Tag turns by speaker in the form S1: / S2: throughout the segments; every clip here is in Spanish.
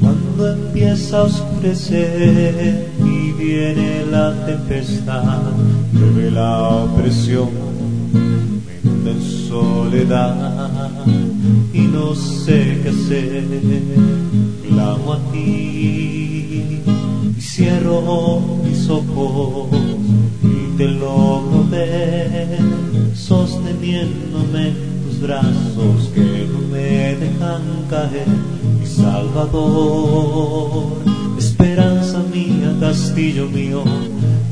S1: Cuando empieza a oscurecer y viene la tempestad, llueve la opresión, me en soledad y no sé qué hacer, clamo a ti y cierro mis ojos tus brazos que no me dejan caer, mi Salvador, esperanza mía, castillo mío,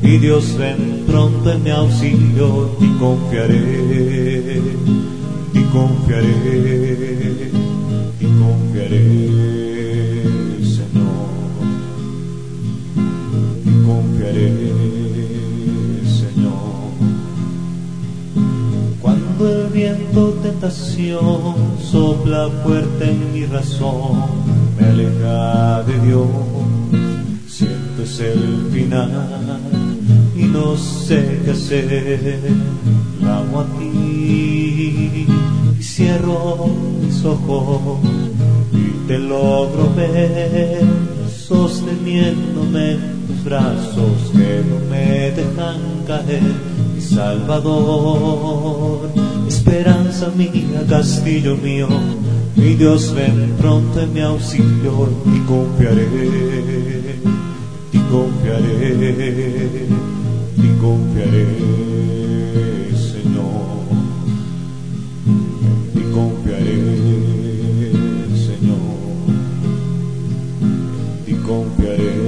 S1: y Dios ven pronto en mi auxilio y confiaré, y confiaré, y confiaré, Señor, y confiaré, viento tentación sopla fuerte en mi razón, me aleja de Dios, siento es el final y no sé qué hacer, clamo a ti y cierro mis ojos y te logro ver sosteniéndome en tus brazos que no me dejan caer, Salvador, esperanza mía, castillo mío, mi Dios ven pronto en mi auxilio y confiaré, y confiaré, y confiaré, Señor, y confiaré, Señor, y confiaré.